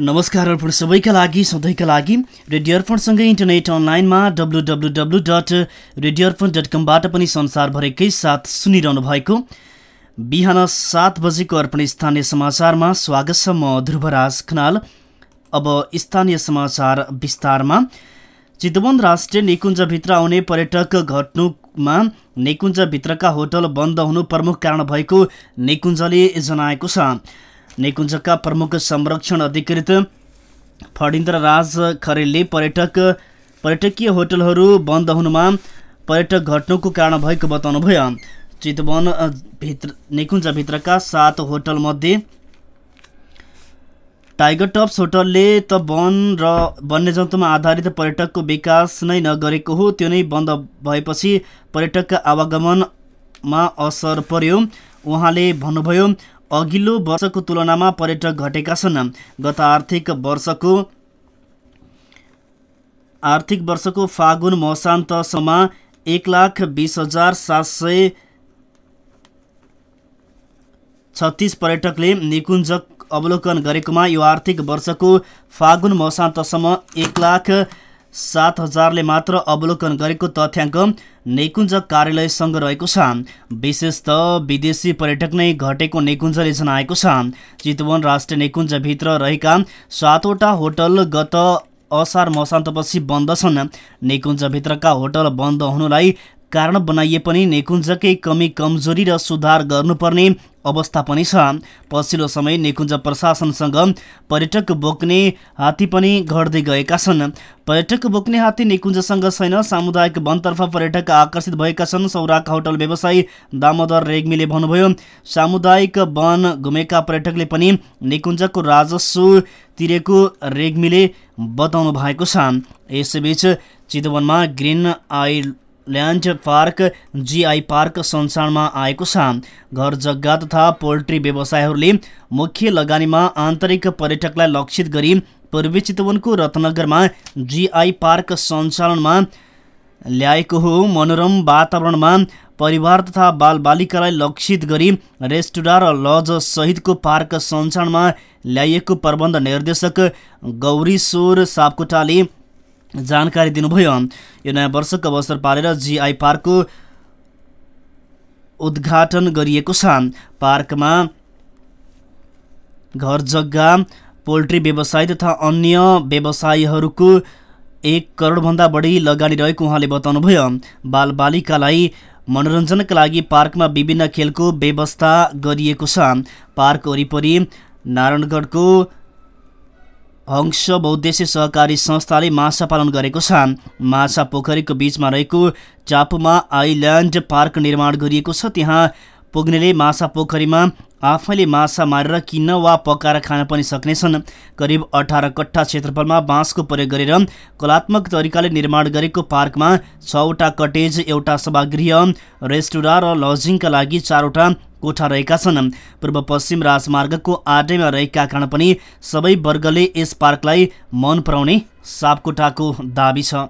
नमस्कार अर्पण सबैका लागि सधैँका लागि रेडियो अर्पणसँगै इन्टरनेट अनलाइनमा W W W dot radio Arpan dot कमबाट पनि संसारभरिकै साथ सुनिरहनु भएको बिहान सात बजेको अर्पण स्थानीय समाचारमा स्वागत छ म ध्रुवराज खनाल। अब स्थानीय समाचार विस्तारमा। चितवन राष्ट्रिय निकुञ्जभित्र आउने पर्यटक घट्नुमा निकुञ्जभित्रका होटल बन्द हुनु प्रमुख कारण भएको निकुञ्जले जनाएको छ। निकुञ्जका प्रमुख संरक्षण अधिकृत फणिन्द्र राज खरेलले पर्यटक पर्यटकीय होटलहरू बन्द हुनुमा पर्यटक घट्नुको कारण भएको बताउनुभयो। चितवन भित्र निकुञ्जभित्रका सात होटलमध्ये टाइगर टप्स होटलले त वन र वन्यजन्तुमा आधारित पर्यटकको विकास नै नगरेको हो त्यो नै बन्द भएपछि पर्यटकका आवागमनमा असर पर्यो उहाँले भन्नुभयो। अघिल्लो वर्षको तुलनामा पर्यटक घटेका छन्। गत आर्थिक वर्षको आर्थिक वर्षको फागुन मसान्तसम्म एक लाख बिस हजार सात सय छत्तिस पर्यटकले निकुञ्ज अवलोकन गरेकोमा यो आर्थिक वर्षको फागुन मसान्तसम्म एक लाख सात हजारले मात्र अवलोकन गरेको तथ्याङ्क निकुञ्ज कार्यालयसँग रहेको छ। विशेष त विदेशी पर्यटक नै घटेको निकुञ्जले जनाएको छ। चितवन राष्ट्रिय निकुञ्जभित्र रहेका सातवटा होटल गत असार मसान्तपछि बन्द छन्। निकुञ्जभित्रका होटल बन्द हुनुलाई कारण बनाइए पनि निकुञ्जकै कमी कमजोरी र सुधार गर्नुपर्ने अवस्था पनि छ। पछिल्लो समय निकुञ्ज प्रशासनसँग पर्यटक बोक्ने हात्ती पनि घट्दै गएका छन्। पर्यटक बोक्ने हात्ती निकुञ्जसँग छैन। सामुदायिक वनतर्फ पर्यटक आकर्षित भएका छन्। सौराका होटल व्यवसायी दामोदर रेग्मीले भन्नुभयो सामुदायिक वन घुमेका पर्यटकले पनि निकुञ्जको राजस्व तिरेको रेग्मीले बताउनु भएको छ। यसैबीच चितवनमा green island park GI park सञ्चारमा आएको छ। घर जग्गा तथा पोल्ट्री व्यवसायहरूले मुख्य लगानीमा आन्तरिक पर्यटकलाई लक्षित गरी पूर्वी चितवनको रत्नगरमा जिआई पार्क सञ्चालनमा ल्याएको हो। मनोरम वातावरणमा परिवार तथा बालबालिकालाई लक्षित गरी रेस्टुरा र लज सहितको पार्क सञ्चालनमा ल्याइएको प्रबन्ध निर्देशक गौरीश्वर सापकोटाले जानकारी दिनुभयो। यो नयाँ वर्षको अवसर पारेर जिआई पार्कको उद्घाटन गरिएको छ। पार्कमा घर जग्गा पोल्ट्री व्यवसाय तथा अन्य व्यवसायीहरूको एक करोडभन्दा बढी लगानी रहेको उहाँले बताउनुभयो। बालबालिकालाई मनोरञ्जनका लागि पार्कमा विभिन्न खेलको व्यवस्था गरिएको छ। पार्क वरिपरि नारायणगढको हंस बहुद्देश्य सहकारी संस्थाले माछा पालन गरेको छ। माछा पोखरीको बिचमा रहेको टापुमा आइल्यान्ड पार्क निर्माण गरिएको छ। त्यहाँ पुग्नेले माछा पोखरीमा आफैले माछा मारेर किन्न वा पकाएर खान पनि सक्नेछन्? करिब अठार कट्ठा क्षेत्रफलमा बाँसको प्रयोग गरेर कलात्मक तरिकाले निर्माण गरेको पार्कमा छवटा कटेज एउटा सभागृह रेस्टुरा र लजिङका लागि चारवटा कोठा रहेका छन्। पूर्व पश्चिम राजमार्गको आडैमा रहेका कारण पनि सबै वर्गले यस पार्कलाई मन पराउने सापकोटाको दावी छ।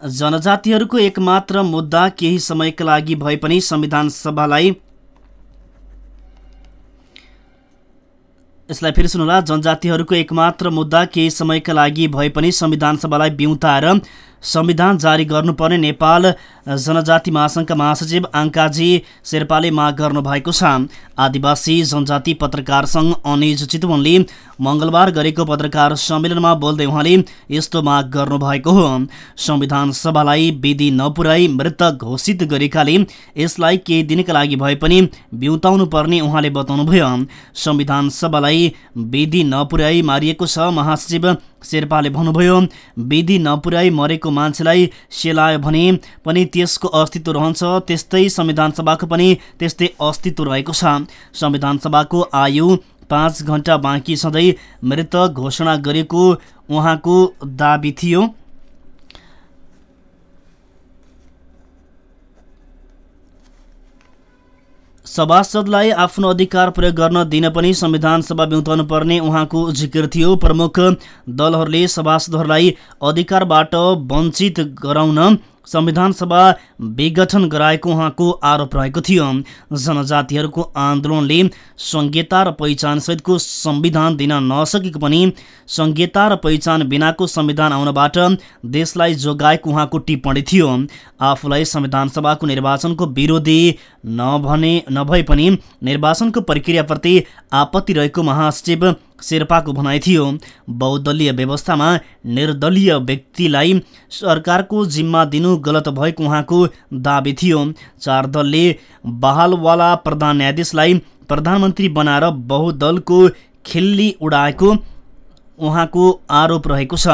जनजातिहरूको एकमात्र मुद्दा केही समयका लागि भए पनि संविधान सभालाई यसलाई फेरि सुन्नुहोला। जनजातिहरूको एकमात्र मुद्दा केही समयका लागि भए पनि संविधान सभालाई बिउताएर संविधान जारी गर्नुपर्ने नेपाल जनजाति महासङ्घका महासचिव आङ्काजी शेर्पाले माग गर्नुभएको छ। आदिवासी जनजाति पत्रकार सङ्घ अनिज चितवनले मङ्गलबार गरेको पत्रकार सम्मेलनमा बोल्दै उहाँले यस्तो माग गर्नुभएको हो। संविधान सभालाई विधि नपुर्याई मृत घोषित गरेकाले यसलाई केही दिनका लागि भए पनि बिउताउनु पर्ने उहाँले बताउनुभयो। संविधान सभालाई विधि नपुर्याई मारिएको छ महासचिव शेर्पाले भन्नुभयो विधि नपुर्याई मरेको मान्छेलाई सेलायो भने पनि त्यसको अस्तित्व रहन्छ त्यस्तै संविधान सभाको पनि त्यस्तै अस्तित्व रहेको छ। संविधान सभाको आयु पाँच घन्टा बाँकी सधैँ मृत घोषणा गरेको उहाँको दाबी थियो। सभासदलाई आफ्नो अधिकार प्रयोग गर्न दिन पनि संविधान सभा बिउताउनु पर्ने उहाँको जिकिर थियो। प्रमुख दलहरूले सभासदहरूलाई अधिकारबाट वञ्चित गराउन संविधान सभा विघटन गराएको उहाँको आरोप रहेको थियो। जनजातिहरूको आन्दोलनले संहिता र पहिचानसहितको संविधान दिन नसकेको पनि संहिता र पहिचान बिनाको संविधान आउनबाट देशलाई जोगाएको उहाँको टिप्पणी थियो। आफूलाई संविधान सभाको निर्वाचनको विरोधी नभने नभए पनि निर्वाचनको प्रक्रियाप्रति आपत्ति रहेको महासचिव शेर्पाको भनाइ थियो। बहुदलीय व्यवस्थामा निर्दलीय व्यक्तिलाई सरकारको जिम्मा दिनु गलत भएको उहाँको दावी थियो। चार दलले बहालवाला प्रधान न्यायाधीशलाई प्रधानमन्त्री बनाएर बहुदलको खिल्ली उडाएको उहाँको आरोप रहेको छ।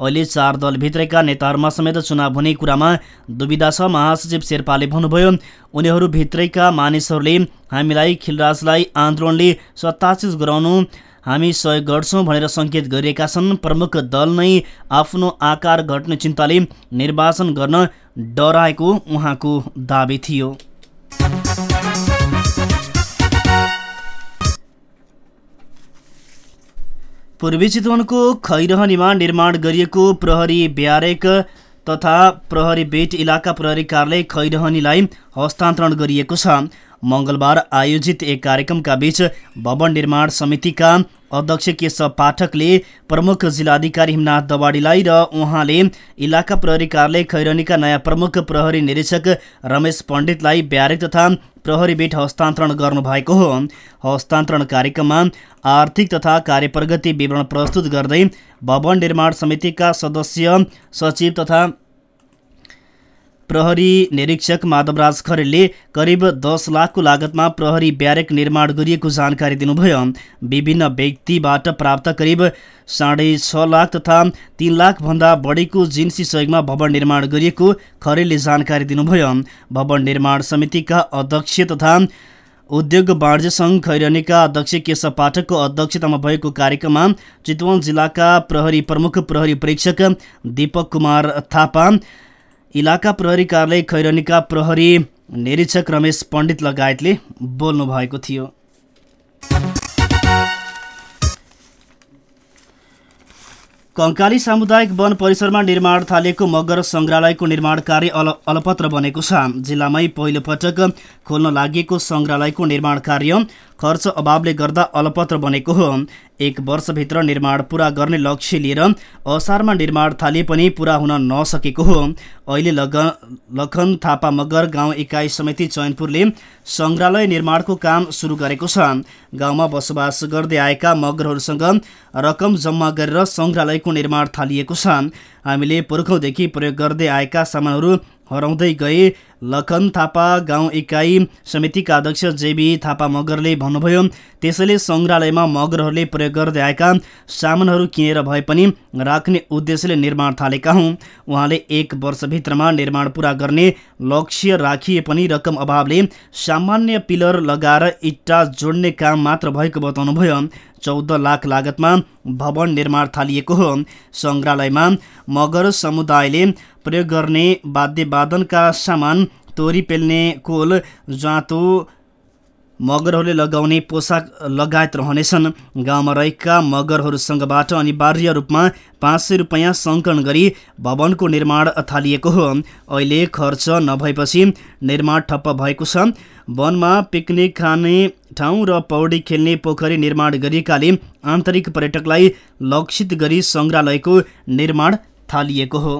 अहिले चार दलभित्रका नेताहरूमा समेत चुनाव हुने कुरामा दुविधा छ। महासचिव शेर्पाले भन्नुभयो उनीहरूभित्रैका मानिसहरूले हामीलाई खिलराजलाई आन्दोलनले सत्ताचिस गराउनु हामी सहयोग गर्छौँ भनेर सङ्केत गरिएका छन्। प्रमुख दल नै आफ्नो आकार घट्ने चिन्ताले निर्वाचन गर्न डराएको उहाँको दावी थियो। पूर्वी चितवनको खैरहनीमा निर्माण गरिएको प्रहरी ब्यारेक तथा प्रहरी बेट इलाका प्रहरी कार्यालय खैरहनीलाई हस्तान्तरण गरिएको छ। मङ्गलबार आयोजित एक कार्यक्रमका बीच भवन निर्माण समितिका अध्यक्ष केशव पाठकले प्रमुख जिल्लाधिकारी हिमनाथ दवाडीलाई र उहाँले इलाका प्रहरी कार्यालय खैरनीका नयाँ प्रमुख प्रहरी निरीक्षक रमेश पण्डितलाई ब्यारेक तथा प्रहरी बेट हस्तान्तरण गर्नुभएको हो। हस्तान्तरण कार्यक्रममा आर्थिक तथा कार्यप्रगति विवरण प्रस्तुत गर्दै भवन निर्माण समितिका सदस्य सचिव तथा प्रहरी निरीक्षक माधवराज खरेलले करिब दस लाखको लागतमा प्रहरी ब्यारेक निर्माण गरिएको जानकारी दिनुभयो। विभिन्न व्यक्तिबाट प्राप्त करिब साढे छ लाख तथा तिन लाखभन्दा बढीको जिन्सी सहयोगमा भवन निर्माण गरिएको खरेलले जानकारी दिनुभयो। भवन निर्माण समितिका अध्यक्ष तथा उद्योग वाणिज्य सङ्घ खैरनीका अध्यक्ष केशव पाठकको अध्यक्षतामा भएको कार्यक्रममा चितवन जिल्लाका प्रहरी प्रमुख प्रहरी परीक्षक दीपक कुमार थापा इलाका प्रहरी कार्यालय खैरनीका प्रहरी निरीक्षक रमेश पण्डित लगायतले बोल्नु भएको थियो। कङ्काली सामुदायिक वन परिसरमा निर्माण थालिएको मगर सङ्ग्रहालयको निर्माण कार्य अल अलपत्र बनेको छ। जिल्लामै पहिलो पटक खोल्न लागि सङ्ग्रहालयको निर्माण कार्य खर्च अभावले गर्दा अलपत्र बनेको हो। एक वर्षभित्र निर्माण पुरा गर्ने लक्ष्य लिएर असारमा निर्माण थालिए पनि पुरा हुन नसकेको हो। अहिले लग लखन थापा मगर गाउँ इकाइ समिति चैनपुरले सङ्ग्रहालय निर्माणको काम सुरु गरेको छ। गाउँमा बसोबास गर्दै आएका मगरहरूसँग रकम जम्मा गरेर सङ्ग्रहालयको निर्माण थालिएको छ। हामीले पुर्खौँदेखि प्रयोग गर्दै आएका सामानहरू हराउँदै गए। लखन थापा गाउँ इकाइ समितिका अध्यक्ष जेबी थापा मगरले भन्नुभयो त्यसैले सङ्ग्रहालयमा मगरहरूले प्रयोग गर्दै आएका सामानहरू किनेर भए पनि राख्ने उद्देश्यले निर्माण थालेका हुँ उहाँले एक वर्षभित्रमा निर्माण पुरा गर्ने लक्ष्य राखिए पनि रकम अभावले सामान्य पिलर लगाएर इट्टा जोड्ने काम मात्र भएको बताउनुभयो। चौध लाख लागतमा भवन निर्माण थालिएको हो। सङ्ग्रहालयमा मगर समुदायले प्रयोग गर्ने वाद्यवादनका सामान तोरी पेल्ने कोल जाँतो मगरहरूले लगाउने पोसाक लगायत रहनेछन्। गाउँमा रहेका मगरहरूसँगबाट अनिवार्य रूपमा पाँच सय रुपियाँ सङ्कलन गरी भवनको निर्माण थालिएको हो। अहिले खर्च नभएपछि निर्माण ठप्प भएको छ। वनमा पिकनिक खाने ठाउँ र पौडी खेल्ने पोखरी निर्माण गरिएकाले आन्तरिक पर्यटकलाई लक्षित गरी सङ्ग्रहालयको निर्माण थालिएको हो।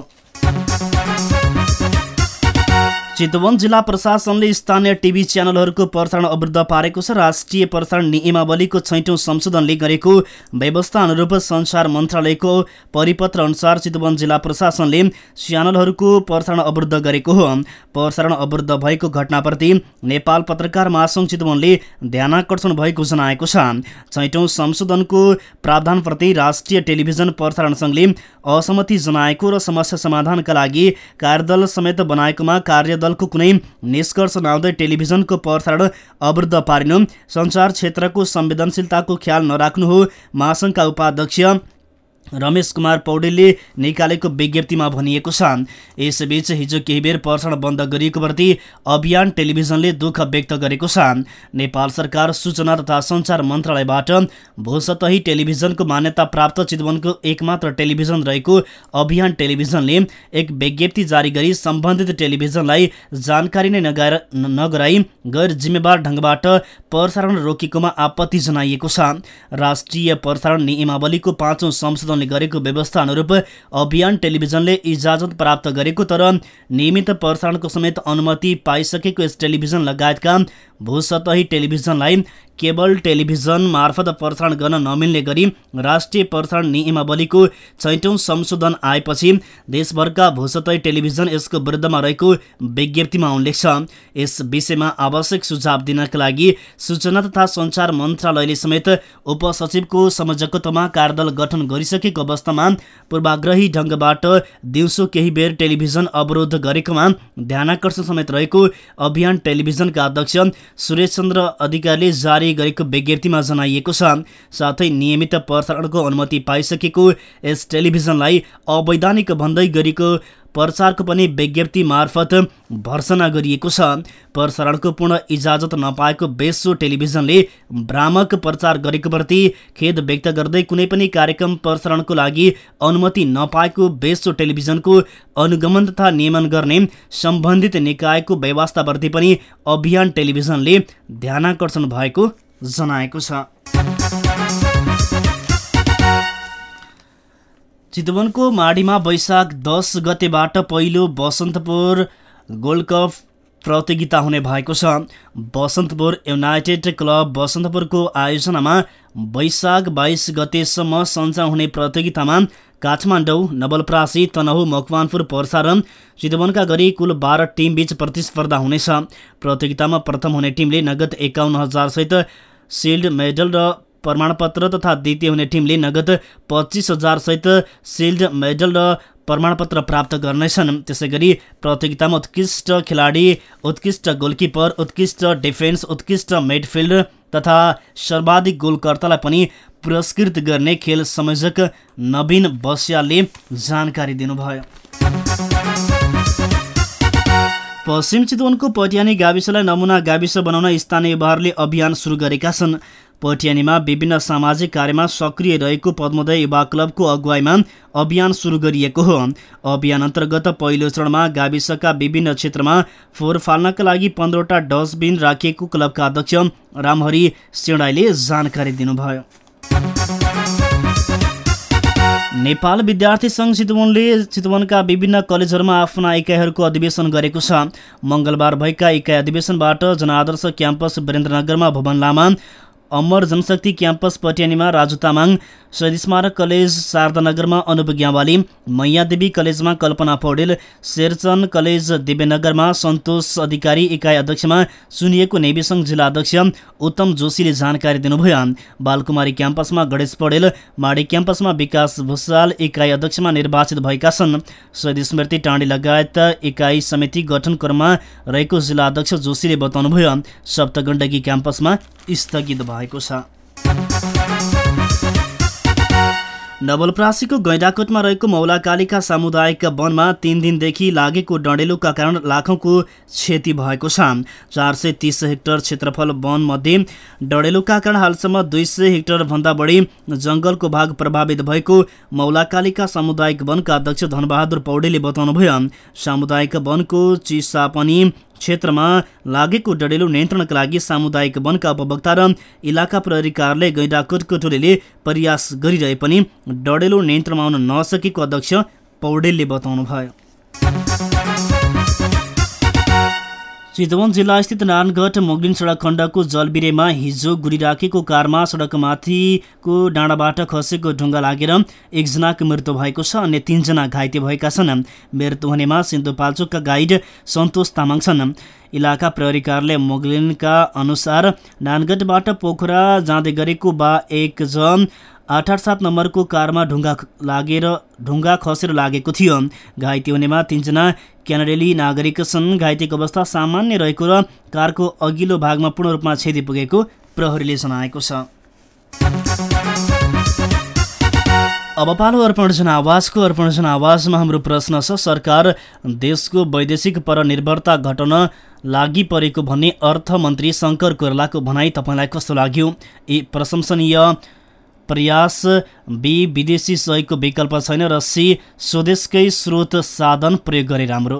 चितवन जिल्ला प्रशासनले स्थानीय टिभी च्यानलहरूको प्रसारण अवरुद्ध पारेको छ। राष्ट्रिय प्रसारण नियमावलीको छैटौँ संशोधनले गरेको व्यवस्था अनुरूप संसार मन्त्रालयको परिपत्र अनुसार चितवन जिल्ला प्रशासनले च्यानलहरूको प्रसारण अवरुद्ध गरेको हो। प्रसारण अवरुद्ध भएको घटनाप्रति नेपाल पत्रकार महासङ्घ चितवनले ध्यानकर्षण भएको जनाएको छ। छैटौँ संशोधनको प्रावधानप्रति राष्ट्रिय टेलिभिजन प्रसारण सङ्घले असहमति जनाएको र समस्या समाधानका लागि कार्यदल समेत बनाएकोमा कार्यदल दलको कुनै निष्कर्ष नआउँदै टेलिभिजनको प्रसारण अवरुद्ध पारिनु। सञ्चार क्षेत्रको संवेदनशीलताको ख्याल नराख्नु हो महासङ्घका उपाध्यक्ष रमेश कुमार पौडेलले निकालेको विज्ञप्तिमा भनिएको छ। यसबीच हिजो केही बेर प्रसारण बन्द गरिएको प्रति अभियान टेलिभिजनले दुःख व्यक्त गरेको छ। नेपाल सरकार सूचना तथा सञ्चार मन्त्रालयबाट भूसतही टेलिभिजनको मान्यता प्राप्त चितवनको एकमात्र टेलिभिजन रहेको अभियान टेलिभिजनले एक विज्ञप्ति जारी गरी सम्बन्धित टेलिभिजनलाई जानकारी नै नगराई गैर जिम्मेवार ढङ्गबाट प्रसारण रोकेकोमा आपत्ति जनाइएको छ। राष्ट्रिय प्रसारण नियमावलीको पाँचौँ संशोधन गरेको व्यवस्था अनुरूप अभियान टेलिभिजनले इजाजत प्राप्त गरेको तर नियमित प्रसारणको समेत अनुमति पाइसकेको यस टेलिभिजन लगायतका भूसतही टेलिभिजनलाई केबल टेलिभिजन मार्फत प्रसारण गर्न नमिल्ने गरी राष्ट्रिय प्रसारण नियमावलीको छैटौँ संशोधन आएपछि देशभरका भूसतही टेलिभिजन यसको विरुद्धमा रहेको विज्ञप्तिमा उल्लेख छ यस विषयमा आवश्यक सुझाव दिनका लागि सूचना तथा सञ्चार मन्त्रालयले समेत उपसचिवको संयोजकत्वमा कार्यदल गठन गरिसकेको अवस्थामा पूर्वाग्रही ढङ्गबाट दिउँसो केही बेर टेलिभिजन अवरोध गरेकोमा ध्यानकर्षण समेत रहेको अभियान टेलिभिजनका अध्यक्ष सुरेश चन्द्र अधिकारीले जारी गरेको विज्ञप्तिमा जनाइएको छ। साथै नियमित प्रसारणको अनुमति पाइसकेको यस टेलिभिजनलाई अवैधानिक भन्दै गरेको प्रचारको पनि विज्ञप्ति मार्फत भर्सना गरिएको छ। प्रसारणको पूर्ण इजाजत नपाएको बेसो टेलिभिजनले भ्रामक प्रचार गरेको प्रति खेद व्यक्त गर्दै कुनै पनि कार्यक्रम प्रसारणको लागि अनुमति नपाएको बेसो टेलिभिजनको अनुगमन तथा नियमन गर्ने सम्बन्धित निकायको व्यवस्थाप्रति पनि अभियान टेलिभिजनले ध्यानाकर्षण भएको जनाएको छ। चितवनको माडीमा वैशाख दस गतेबाट पहिलो बसन्तपुर गोल्ड कप प्रतियोगिता हुने भएको छ। बसन्तपुर युनाइटेड क्लब बसन्तपुरको आयोजनामा वैशाख बाइस गतेसम्म सञ्चालन हुने प्रतियोगितामा काठमाडौँ नवलप्रासी तनहु मकवानपुर पर्सा र चितवनका गरी कुल बाह्र टिमबीच प्रतिस्पर्धा हुनेछ। प्रतियोगितामा प्रथम हुने टिमले नगद एकाउन्न हजारसहित सिल्ड मेडल र प्रमाणपत्र तथा द्वितीय हुने टिमले नगद पच्चिस हजारसहित सिल्ड मेडल र प्रमाणपत्र प्राप्त गर्नेछन्। त्यसै गरी प्रतियोगितामा उत्कृष्ट खेलाडी उत्कृष्ट गोलकिपर उत्कृष्ट डिफेन्स उत्कृष्ट मिडफिल्ड तथा सर्वाधिक गोलकर्तालाई पनि पुरस्कृत गर्ने खेल संयोजक नवीन बस्यालले जानकारी दिनुभयो। पश्चिम चितवनको पटियानी गाविसलाई नमुना गाविस बनाउन स्थानीय युवाहरूले अभियान सुरु गरेका छन्। पटियानीमा विभिन्न सामाजिक कार्यमा सक्रिय रहेको पद्मोदय युवा क्लबको अगुवाईमा अभियान सुरु गरिएको हो। अभियान अन्तर्गत पहिलो चरणमा गाविसका विभिन्न क्षेत्रमा फोहोर फाल्नका लागि पन्ध्रवटा डस्टबिन राखिएको क्लबका अध्यक्ष रामहरि सेडाईले जानकारी दिनुभयो। नेपाल विद्यार्थी सङ्घ चितवनले चितवनका विभिन्न कलेजहरूमा आफ्ना इकाइहरूको अधिवेशन गरेको छ। मङ्गलबार भएका इकाइ अधिवेशनबाट जनआदर्श क्याम्पस वीरेन्द्रनगरमा भवन लामा अमर जनशक्ति क्याम्पस पटियानीमा राजु तामाङ शहीद स्मारक कलेज शारदानगरमा अनुप ग्यावाली मैयादेवी कलेजमा कल्पना पौडेल शेरचन कलेज दिव्यनगरमा सन्तोष अधिकारी इकाइ अध्यक्षमा चुनिएको नेवी सङ्घ जिल्ला अध्यक्ष उत्तम जोशीले जानकारी दिनुभयो। बालकुमारी क्याम्पसमा गणेश पौडेल माडी क्याम्पसमा विकास भूषाल इकाइ अध्यक्षमा निर्वाचित भएका छन्। शहीद स्मृति टाँडी लगायत इकाइ समिति गठन क्रममा रहेको जिल्ला अध्यक्ष जोशीले बताउनुभयो। सप्तगण्डकी क्याम्पसमा स्थगित भएको छ। नवलप्रासीको गैँडाकोटमा रहेको मौलाकालीका सामुदायिक वनमा तीन दिनदेखि लागेको डडेलुका कारण लाखौँको क्षति भएको छ। चार सय तिस हेक्टर क्षेत्रफल वनमध्ये डडेलुका कारण हालसम्म दुई सय हेक्टरभन्दा बढी जङ्गलको भाग प्रभावित भएको मौलाकालीका सामुदायिक वनका अध्यक्ष धनबहादुर पौडेले बताउनुभयो। सामुदायिक वनको चिसा पनि क्षेत्रमा लागेको डडेलो नियन्त्रणका लागि सामुदायिक वनका उपभोक्ता र इलाका प्रहरी कार्यालय टोलीले प्रयास गरिरहे पनि डडेलो नियन्त्रणमा आउन नसकेको अध्यक्ष पौडेलले बताउनुभयो। चितवन जिल्लास्थित नारायणगढ मोगलिन सडक खण्डको जलबिरेमा हिजो गुडिराखेको कारमा सडकमाथिको डाँडाबाट खसेको ढुङ्गा लागेर एकजनाको मृत्यु भएको छ अन्य तिनजना घाइते भएका छन्। मृत्यु हुनेमा सिन्धुपाल्चोकका गाइड सन्तोष तामाङ छन्। इलाका प्रहरी कार्यालय मोगलिनका अनुसार नानगढबाट पोखरा जाँदै गरेको बा एक जन आठ आठ सात नम्बरको कारमा ढुङ्गा लागेर ढुङ्गा खसेर लागेको थियो। घाइते हुनेमा तिनजना क्यानाडेली नागरिक छन्। घाइतेको अवस्था सामान्य रहेको र कारको अघिल्लो भागमा पूर्ण रूपमा क्षति पुगेको प्रहरीले जनाएको छ। अब पालो अर्पण जनावासको अर्पण जनावासमा हाम्रो प्रश्न छ सरकार देशको वैदेशिक परनिर्भरता घटाउन लागि परेको भन्ने अर्थमन्त्री शङ्कर कोइरालाको भनाइ तपाईँलाई कस्तो लाग्यो? ए प्रशंसनीय प्रयास बी विदेशी सहयोगको विकल्प छैन र सी स्वदेशकै स्रोत साधन प्रयोग गरे राम्रो।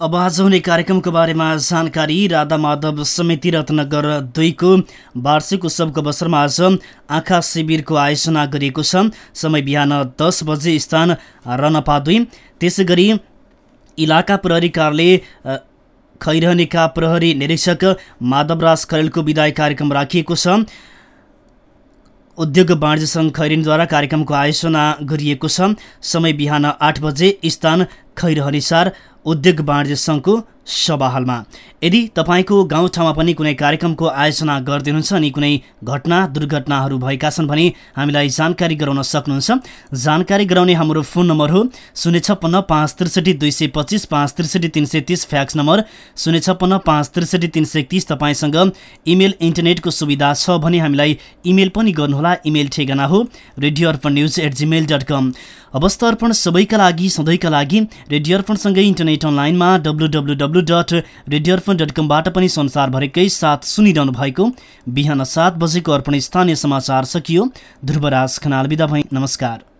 अब आज हुने कार्यक्रमको बारेमा जानकारी राधा माधव समिति रत्नगर दुईको वार्षिक उत्सवको अवसरमा आज आँखा शिविरको आयोजना गरिएको छ। समय बिहान दस बजे स्थान रनपा दुई त्यसै गरी इलाका प्रहरी कार्यालय खैरहनेका प्रहरी निरीक्षक माधवराज खरेलको विदाय कार्यक्रम राखिएको छ। उद्योग वाणिज्य सङ्घ खैरिनद्वारा कार्यक्रमको आयोजना गरिएको छ। समय बिहान आठ बजे स्थान खैरहनिसार उद्योग वाणिज्य सङ्घको सभा हलमा यदि तपाईँको गाउँठाउँमा पनि कुनै कार्यक्रमको आयोजना गरिदिनुहुन्छ अनि कुनै घटना दुर्घटनाहरू भएका छन् भने हामीलाई जानकारी गराउन सक्नुहुन्छ। जानकारी गराउने हाम्रो फोन नम्बर हो शून्य छप्पन्न पाँच त्रिसठी दुई सय पच्चिस पाँच त्रिसठी तिन सय तिस फ्याक्स नम्बर। शून्य छप्पन्न पाँच त्रिसठी तिन सय एकतिस तपाईँसँग इमेल इन्टरनेटको सुविधा छ भने हामीलाई इमेल पनि गर्नुहोला। इमेल ठेगाना हो radio Arpan news at Gmail dot com अवस्था अर्पण सबैका लागि सधैँका लागि रेडियो अर्पणसँगै इन्टरनेट अनलाइनमा W W dot radio Arpan dot कमबाट पनि संसारभरिकै साथ सुनिरहनु भएको बिहान सात बजेको अर्पण स्थानीय समाचार सकियो। ध्रुवराज खनाल बिदा भई। नमस्कार।